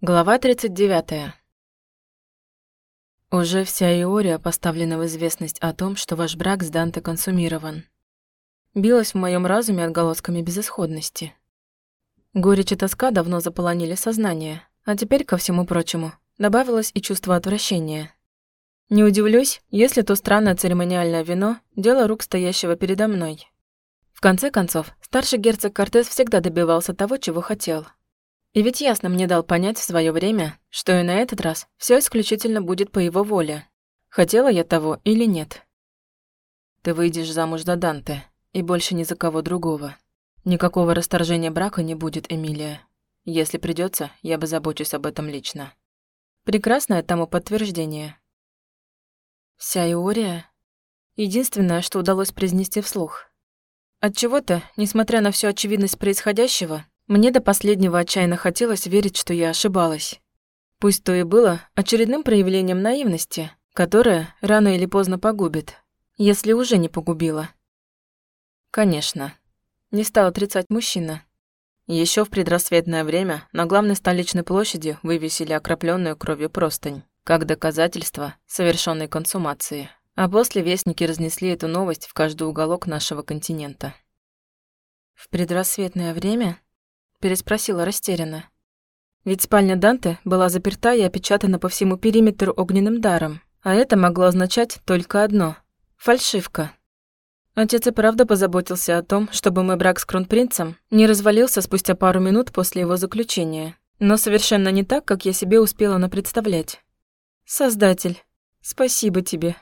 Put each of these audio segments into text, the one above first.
Глава 39. Уже вся Иория поставлена в известность о том, что ваш брак с Данте консумирован. Билась в моем разуме отголосками безысходности. Горечь и тоска давно заполонили сознание, а теперь, ко всему прочему, добавилось и чувство отвращения. Не удивлюсь, если то странное церемониальное вино – дело рук стоящего передо мной. В конце концов, старший герцог Кортес всегда добивался того, чего хотел – и ведь ясно мне дал понять в свое время, что и на этот раз все исключительно будет по его воле. Хотела я того или нет. Ты выйдешь замуж за Данте, и больше ни за кого другого. Никакого расторжения брака не будет, Эмилия. Если придется, я бы забочусь об этом лично. Прекрасное тому подтверждение. Вся Иория — единственное, что удалось произнести вслух. Отчего-то, несмотря на всю очевидность происходящего, мне до последнего отчаянно хотелось верить, что я ошибалась. Пусть то и было очередным проявлением наивности, которое рано или поздно погубит, если уже не погубила. Конечно, не стал отрицать мужчина. Еще в предрассветное время на главной столичной площади вывесили окропленную кровью простынь, как доказательство совершенной консумации. А после вестники разнесли эту новость в каждый уголок нашего континента. В предрассветное время переспросила растерянно. Ведь спальня Данте была заперта и опечатана по всему периметру огненным даром, а это могло означать только одно – фальшивка. Отец и правда позаботился о том, чтобы мой брак с кронпринцем не развалился спустя пару минут после его заключения, но совершенно не так, как я себе успела напредставлять. Создатель, спасибо тебе.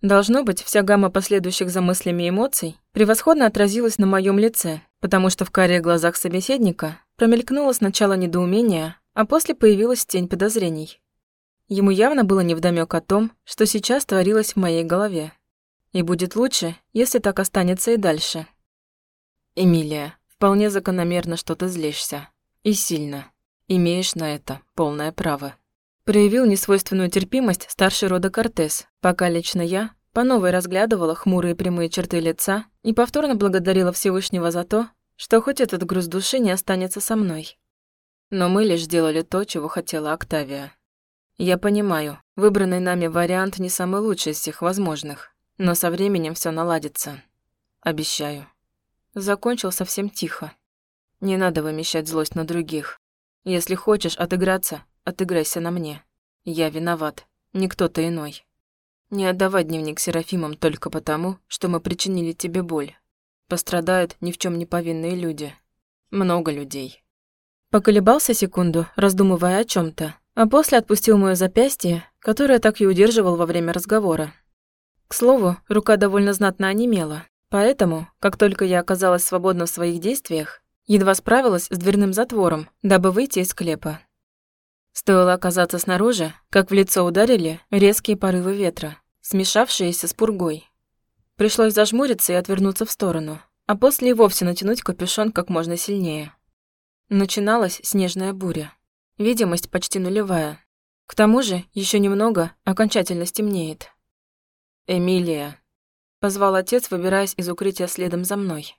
Должно быть, вся гамма последующих за мыслями эмоций превосходно отразилась на моем лице, потому что в карие глазах собеседника промелькнуло сначала недоумение, а после появилась тень подозрений. Ему явно было невдомёк о том, что сейчас творилось в моей голове. И будет лучше, если так останется и дальше. Эмилия, вполне закономерно, что ты злишься. И сильно. Имеешь на это полное право. Проявил несвойственную терпимость старший рода Кортес, пока лично я по новой разглядывала хмурые прямые черты лица и повторно благодарила Всевышнего за то, что хоть этот груз души не останется со мной. Но мы лишь сделали то, чего хотела Октавия. Я понимаю, выбранный нами вариант не самый лучший из всех возможных, но со временем все наладится. Обещаю. Закончил совсем тихо. Не надо вымещать злость на других. Если хочешь отыграться, отыграйся на мне. Я виноват, не кто-то иной. Не отдавай дневник Серафимам только потому, что мы причинили тебе боль. Пострадают ни в чем не повинные люди. Много людей. Поколебался секунду, раздумывая о чем то а после отпустил моё запястье, которое так и удерживал во время разговора. К слову, рука довольно знатно онемела, поэтому, как только я оказалась свободна в своих действиях, едва справилась с дверным затвором, дабы выйти из склепа. Стоило оказаться снаружи, как в лицо ударили резкие порывы ветра, смешавшиеся с пургой. Пришлось зажмуриться и отвернуться в сторону, а после и вовсе натянуть капюшон как можно сильнее. Начиналась снежная буря. Видимость почти нулевая. К тому же, еще немного, окончательно стемнеет. «Эмилия», — позвал отец, выбираясь из укрытия следом за мной.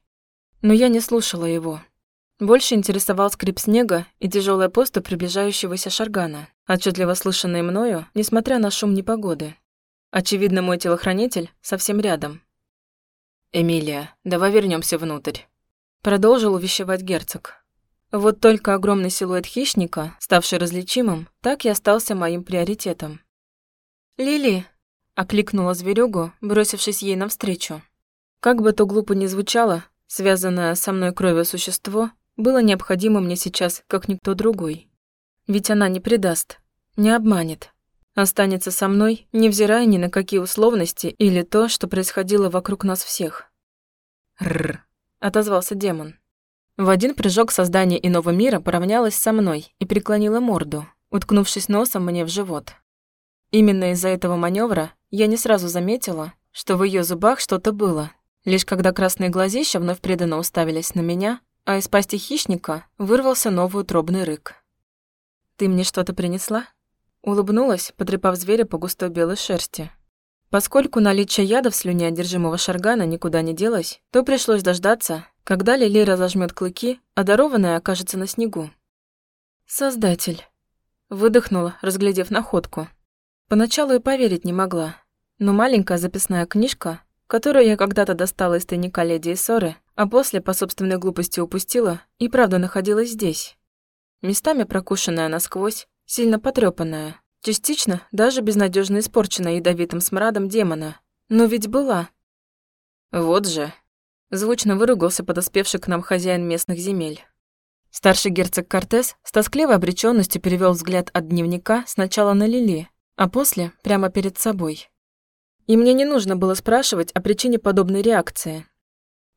Но я не слушала его, больше интересовал скрип снега и тяжелая поступь приближающегося шаргана, отчетливо слышанные мною, несмотря на шум непогоды. Очевидно, мой телохранитель совсем рядом. «Эмилия, давай вернемся внутрь», — продолжил увещевать герцог. Вот только огромный силуэт хищника, ставший различимым, так и остался моим приоритетом. «Лили!» — окликнула зверюгу, бросившись ей навстречу. Как бы то глупо ни звучало, связанное со мной кровью существо было необходимо мне сейчас, как никто другой. Ведь она не предаст, не обманет. Останется со мной, невзирая ни на какие условности или то, что происходило вокруг нас всех. «Рррр», — отозвался демон. В один прыжок создание иного мира поравнялось со мной и преклонило морду, уткнувшись носом мне в живот. Именно из-за этого маневра я не сразу заметила, что в ее зубах что-то было. Лишь когда красные глазища вновь преданно уставились на меня, а из пасти хищника вырвался новый утробный рык. «Ты мне что-то принесла?» Улыбнулась, потрепав зверя по густой белой шерсти. Поскольку наличие яда в слюне одержимого шаргана никуда не делось, то пришлось дождаться, когда Лили разожмет клыки, а дарованная окажется на снегу. «Создатель», выдохнула, разглядев находку. Поначалу и поверить не могла. Но маленькая записная книжка, которую я когда-то достала из тайника леди Иссоры, а после по собственной глупости упустила, и правда находилась здесь. Местами прокушенная насквозь, сильно потрёпанная, частично даже безнадежно испорченная ядовитым смрадом демона. Но ведь была. Вот же. Звучно выругался подоспевший к нам хозяин местных земель. Старший герцог Кортес с тоскливой обречённостью перевёл взгляд от дневника сначала на Лили, а после прямо перед собой. И мне не нужно было спрашивать о причине подобной реакции.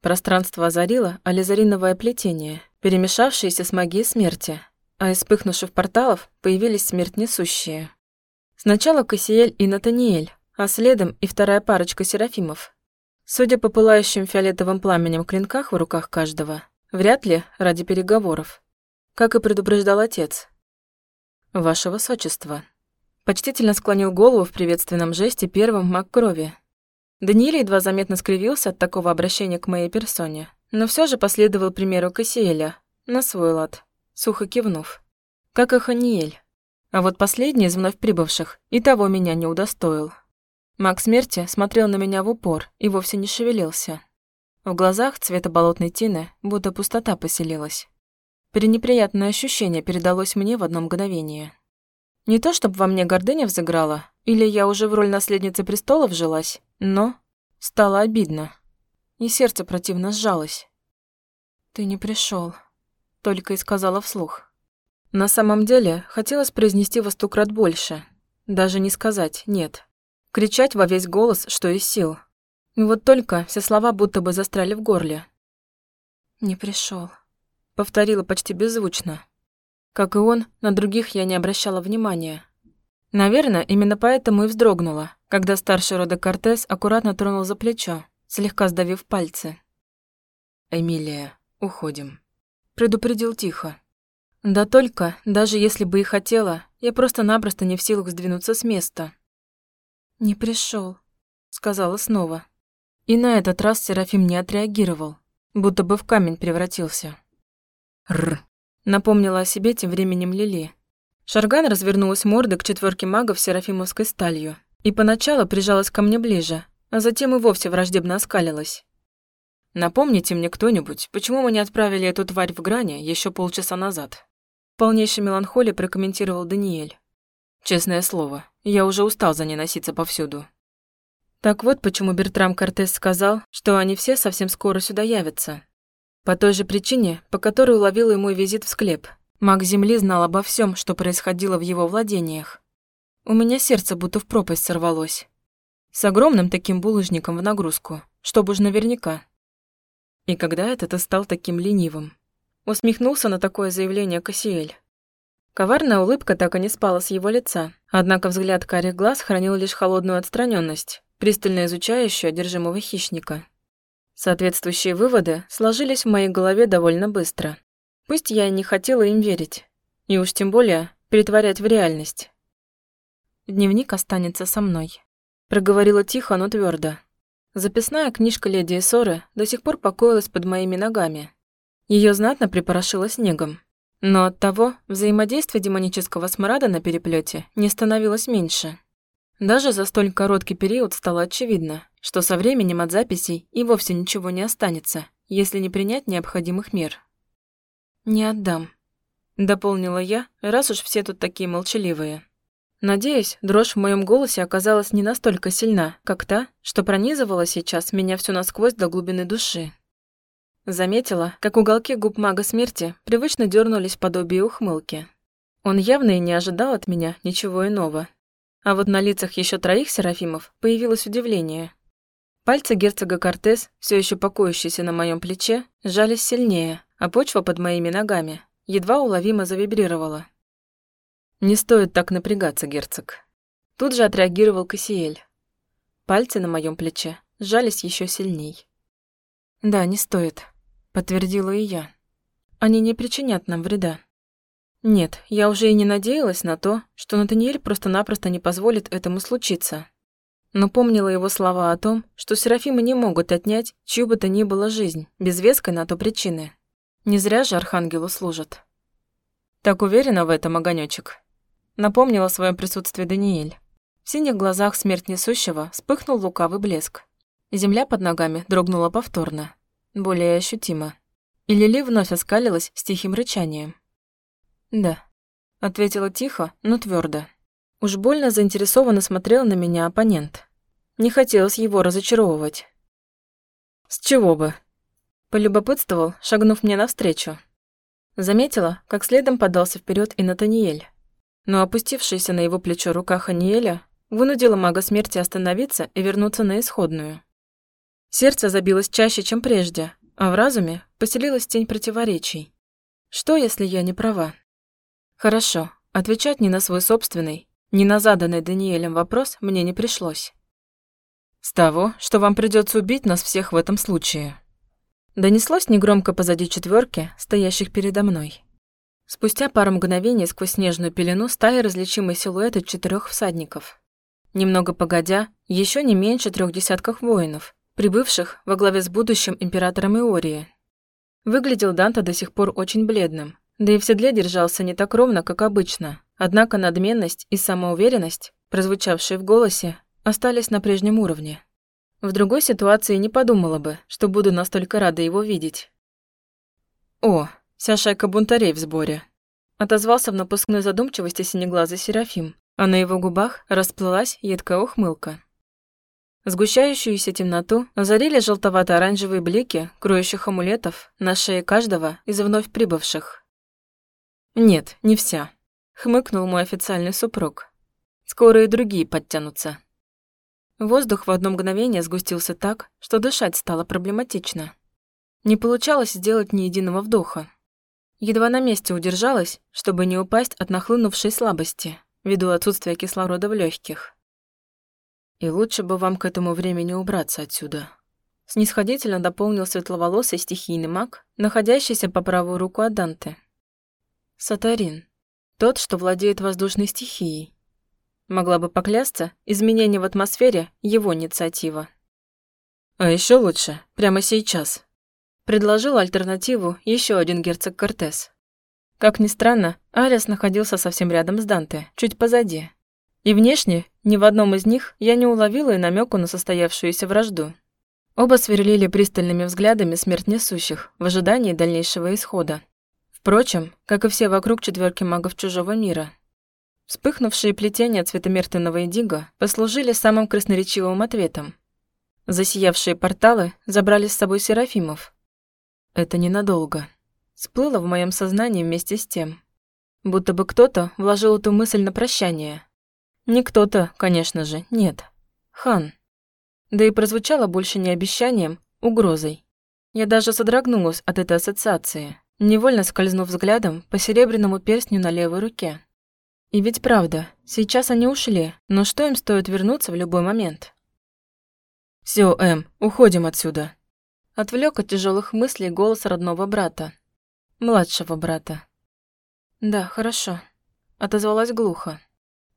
Пространство озарило ализариновое плетение, перемешавшееся с магией смерти, а из вспыхнувших порталов появились смерть несущие. Сначала Кассиэль и Натаниэль, а следом и вторая парочка серафимов. Судя по пылающим фиолетовым пламенем клинках в руках каждого, вряд ли ради переговоров. Как и предупреждал отец. «Ваше высочество», почтительно склонил голову в приветственном жесте первым маг крови. Даниэль едва заметно скривился от такого обращения к моей персоне, но все же последовал примеру Кассиэля, на свой лад, сухо кивнув. Как и Ханиэль. А вот последний из вновь прибывших и того меня не удостоил. Маг смерти смотрел на меня в упор и вовсе не шевелился. В глазах цвета болотной тины будто пустота поселилась. Пренеприятное ощущение передалось мне в одно мгновение. Не то чтобы во мне гордыня взыграла, или я уже в роль наследницы престола вжилась, но стало обидно. И сердце противно сжалось. «Ты не пришел, только и сказала вслух. На самом деле, хотелось произнести во сто больше. Даже не сказать «нет». Кричать во весь голос, что из сил. Вот только все слова будто бы застряли в горле. «Не пришел, повторила почти беззвучно. Как и он, на других я не обращала внимания. Наверное, именно поэтому и вздрогнула, когда старший рода Кортес аккуратно тронул за плечо, слегка сдавив пальцы. «Эмилия, уходим», — предупредил тихо. Да только, даже если бы и хотела, я просто-напросто не в силах сдвинуться с места. «Не пришел, сказала снова. И на этот раз Серафим не отреагировал, будто бы в камень превратился. «Рр», Напомнила о себе тем временем Лили. Шарган развернулась мордой к четверке магов серафимовской сталью и поначалу прижалась ко мне ближе, а затем и вовсе враждебно оскалилась. «Напомните мне кто-нибудь, почему мы не отправили эту тварь в грани еще полчаса назад?» Полнейшей меланхолией прокомментировал Даниэль. «Честное слово, я уже устал за ней носиться повсюду». Так вот почему Бертрам Кортес сказал, что они все совсем скоро сюда явятся, по той же причине, по которой уловила мой визит в склеп. Маг Земли знал обо всем, что происходило в его владениях. У меня сердце будто в пропасть сорвалось. С огромным таким булыжником в нагрузку, чтобы уж наверняка. И когда это ты стал таким ленивым? Усмехнулся на такое заявление Кассиэль. Коварная улыбка так и не спала с его лица, однако взгляд карих глаз хранил лишь холодную отстраненность, пристально изучающую одержимого хищника. Соответствующие выводы сложились в моей голове довольно быстро. Пусть я и не хотела им верить, и уж тем более перетворять в реальность. Дневник останется со мной. Проговорила тихо, но твердо. Записная книжка леди Эссоры до сих пор покоилась под моими ногами. Ее знатно припорошило снегом. Но от того взаимодействие демонического смрада на переплете не становилось меньше. Даже за столь короткий период стало очевидно, что со временем от записей и вовсе ничего не останется, если не принять необходимых мер. «Не отдам», — дополнила я, раз уж все тут такие молчаливые. Надеюсь, дрожь в моем голосе оказалась не настолько сильна, как та, что пронизывала сейчас меня всю насквозь до глубины души. Заметила, как уголки губ мага смерти привычно дернулись подобие ухмылки. Он явно и не ожидал от меня ничего иного. А вот на лицах еще троих серафимов появилось удивление. Пальцы герцога Кортес, все еще покоящиеся на моем плече, сжались сильнее, а почва под моими ногами едва уловимо завибрировала. «Не стоит так напрягаться, герцог». Тут же отреагировал Кассиэль. Пальцы на моем плече сжались еще сильней. «Да, не стоит», — подтвердила и я. «Они не причинят нам вреда». Нет, я уже и не надеялась на то, что Натаниэль просто-напросто не позволит этому случиться но помнила его слова о том, что Серафимы не могут отнять чью бы то ни было жизнь, без веской на то причины. Не зря же Архангелу служат. Так уверена в этом, огонёчек? Напомнил о своем присутствии Даниэль. В синих глазах смерть несущего вспыхнул лукавый блеск. Земля под ногами дрогнула повторно, более ощутимо. И Лили вновь оскалилась с тихим рычанием. «Да», — ответила тихо, но твердо. Уж больно заинтересованно смотрел на меня оппонент. Не хотелось его разочаровывать. «С чего бы?» Полюбопытствовал, шагнув мне навстречу. Заметила, как следом подался вперед и Натаниэль. Но опустившаяся на его плечо рука Ханиэля вынудила мага смерти остановиться и вернуться на исходную. Сердце забилось чаще, чем прежде, а в разуме поселилась тень противоречий. Что, если я не права? Хорошо, отвечать ни на свой собственный, ни на заданный Даниэлем вопрос мне не пришлось. С того, что вам придется убить нас всех в этом случае. Донеслось негромко позади четверки, стоящих передо мной. Спустя пару мгновений сквозь снежную пелену стали различимы силуэты четырех всадников. Немного погодя, еще не меньше трех десятков воинов, прибывших во главе с будущим императором Иории. Выглядел Данта до сих пор очень бледным, да и в седле держался не так ровно, как обычно. Однако надменность и самоуверенность, прозвучавшие в голосе, остались на прежнем уровне. В другой ситуации не подумала бы, что буду настолько рада его видеть. «О, вся шайка бунтарей в сборе», — отозвался в напускной задумчивости синеглазый Серафим, а на его губах расплылась едкая ухмылка. Сгущающуюся темноту озарили желтовато-оранжевые блики кроющих амулетов на шее каждого из вновь прибывших. «Нет, не вся», — хмыкнул мой официальный супруг. «Скоро и другие подтянутся». Воздух в одно мгновение сгустился так, что дышать стало проблематично. Не получалось сделать ни единого вдоха. Едва на месте удержалась, чтобы не упасть от нахлынувшей слабости, ввиду отсутствия кислорода в легких. «И лучше бы вам к этому времени убраться отсюда», снисходительно дополнил светловолосый стихийный маг, находящийся по правую руку от Данте. «Сатарин. Тот, что владеет воздушной стихией. Могла бы поклясться, изменение в атмосфере – его инициатива. А еще лучше, прямо сейчас. Предложил альтернативу еще один герцог Кортес. Как ни странно, Ариас находился совсем рядом с Данте, чуть позади. И внешне, ни в одном из них я не уловила и намеку на состоявшуюся вражду. Оба сверлили пристальными взглядами смерть несущих в ожидании дальнейшего исхода. Впрочем, как и все вокруг четверки магов чужого мира – Вспыхнувшие плетения цветомертвенного индиго послужили самым красноречивым ответом. Засиявшие порталы забрали с собой Серафимов. Это ненадолго. Сплыло в моем сознании вместе с тем. Будто бы кто-то вложил эту мысль на прощание. Не кто-то, конечно же, нет. Хан. Да и прозвучало больше не обещанием, угрозой. Я даже содрогнулась от этой ассоциации, невольно скользнув взглядом по серебряному перстню на левой руке. И ведь правда, сейчас они ушли, но что им стоит вернуться в любой момент? Все, Эм, уходим отсюда. Отвлек от тяжелых мыслей голос родного брата. Младшего брата. Да, хорошо. Отозвалась глухо.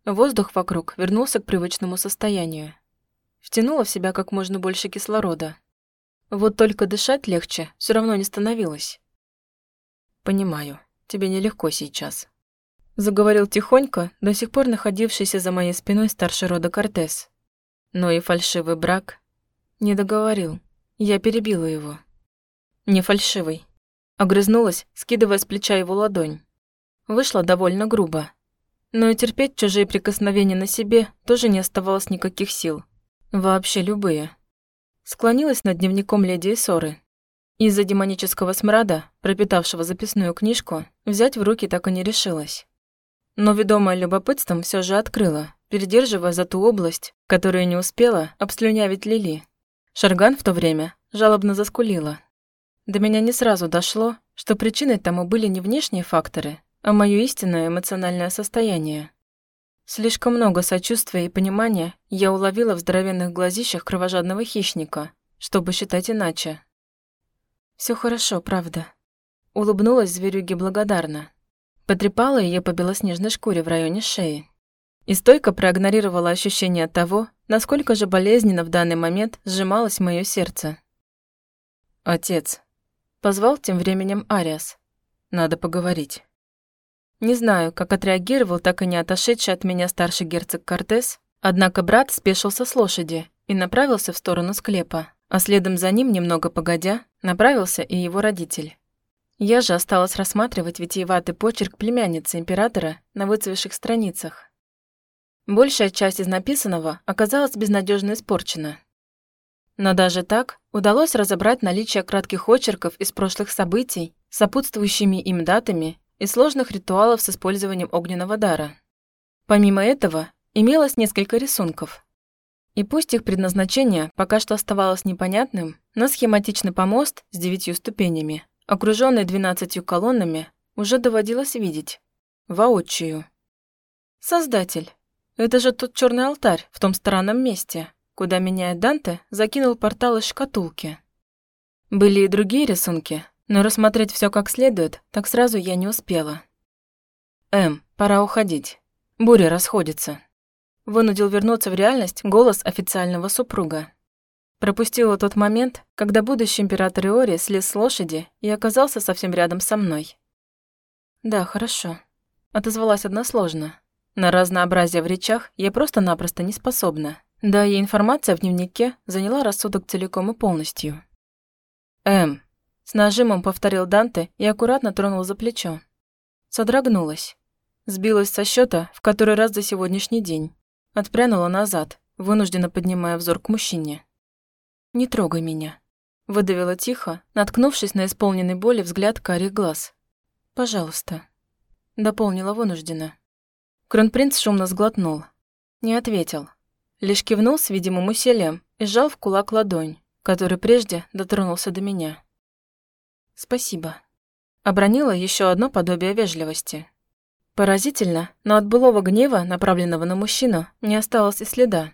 Воздух вокруг вернулся к привычному состоянию. Втянула в себя как можно больше кислорода. Вот только дышать легче все равно не становилось. Понимаю, тебе нелегко сейчас. Заговорил тихонько, до сих пор находившийся за моей спиной старший рода Кортес. Но и фальшивый брак не договорил. Я перебила его. Не фальшивый. Огрызнулась, скидывая с плеча его ладонь. Вышла довольно грубо. Но и терпеть чужие прикосновения на себе тоже не оставалось никаких сил. Вообще любые. Склонилась над дневником леди Исоры. Из-за демонического смрада, пропитавшего записную книжку, взять в руки так и не решилась но, ведомая любопытством, все же открыла, передерживая за ту область, которую не успела обслюнявить Лили. Шарган в то время жалобно заскулила. До меня не сразу дошло, что причиной тому были не внешние факторы, а мое истинное эмоциональное состояние. Слишком много сочувствия и понимания я уловила в здоровенных глазищах кровожадного хищника, чтобы считать иначе. Все хорошо, правда. Улыбнулась зверюге благодарно. Потрепала ее по белоснежной шкуре в районе шеи. И стойко проигнорировала ощущение того, насколько же болезненно в данный момент сжималось мое сердце. «Отец», — позвал тем временем Ариас. «Надо поговорить». Не знаю, как отреагировал так и не отошедший от меня старший герцог Кортес, однако брат спешился с лошади и направился в сторону склепа, а следом за ним, немного погодя, направился и его родитель. Я же осталась рассматривать витиеватый почерк племянницы императора на выцвевших страницах. Большая часть из написанного оказалась безнадежно испорчена. Но даже так удалось разобрать наличие кратких очерков из прошлых событий, сопутствующими им датами и сложных ритуалов с использованием огненного дара. Помимо этого, имелось несколько рисунков. И пусть их предназначение пока что оставалось непонятным, но схематичный помост с девятью ступенями, окруженный двенадцатью колоннами, уже доводилось видеть. Воочию. Создатель. Это же тот черный алтарь в том странном месте, куда меня Данте закинул портал из шкатулки. Были и другие рисунки, но рассмотреть все как следует, так сразу я не успела. «Эм, пора уходить. Буря расходится». Вынудил вернуться в реальность голос официального супруга. Пропустила тот момент, когда будущий император Иори слез с лошади и оказался совсем рядом со мной. «Да, хорошо», — отозвалась односложно. На разнообразие в речах я просто-напросто не способна. Да и информация в дневнике заняла рассудок целиком и полностью. «Эм, с нажимом повторил Данте и аккуратно тронул за плечо. Содрогнулась. Сбилась со счета в который раз за сегодняшний день. Отпрянула назад, вынужденно поднимая взор к мужчине. «Не трогай меня», — выдавила тихо, наткнувшись на исполненный боли взгляд карих глаз. «Пожалуйста», — дополнила вынужденно. Кронпринц шумно сглотнул. Не ответил. Лишь кивнул с видимым усилием и сжал в кулак ладонь, который прежде дотронулся до меня. «Спасибо». Обронила еще одно подобие вежливости. Поразительно, но от былого гнева, направленного на мужчину, не осталось и следа.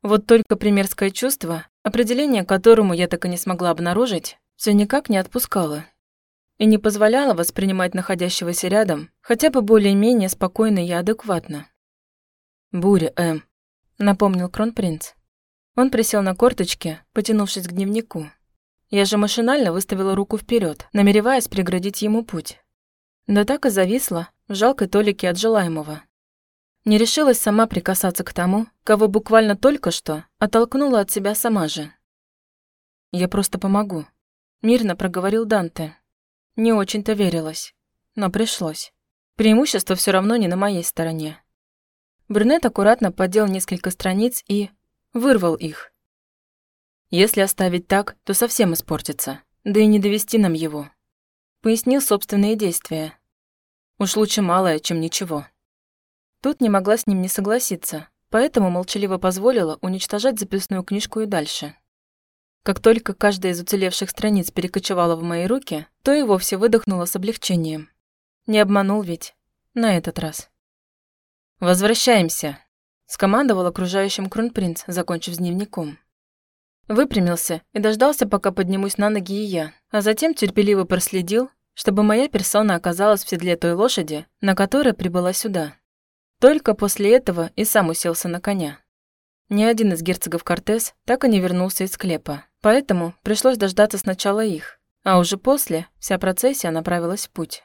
Вот только примерское чувство, определение которому я так и не смогла обнаружить, все никак не отпускало. И не позволяло воспринимать находящегося рядом хотя бы более-менее спокойно и адекватно. «Буря, Эм», — напомнил кронпринц. Он присел на корточки, потянувшись к дневнику. Я же машинально выставила руку вперед, намереваясь преградить ему путь. Да так и зависла в жалкой толике от желаемого. Не решилась сама прикасаться к тому, кого буквально только что оттолкнула от себя сама же. «Я просто помогу», — мирно проговорил Данте. Не очень-то верилась, но пришлось. Преимущество все равно не на моей стороне. Брюнет аккуратно поддел несколько страниц и вырвал их, если оставить так, то совсем испортится, да и не довести нам его. Пояснил собственные действия. Уж лучше малое, чем ничего. Тут не могла с ним не согласиться, поэтому молчаливо позволила уничтожать записную книжку и дальше. Как только каждая из уцелевших страниц перекочевала в мои руки, то и вовсе выдохнула с облегчением. Не обманул ведь. На этот раз. «Возвращаемся», — скомандовал окружающим кронпринц, закончив с дневником. Выпрямился и дождался, пока поднимусь на ноги и я, а затем терпеливо проследил, чтобы моя персона оказалась в седле той лошади, на которой прибыла сюда. Только после этого и сам уселся на коня. Ни один из герцогов Кортес так и не вернулся из склепа, поэтому пришлось дождаться сначала их, а уже после вся процессия направилась в путь.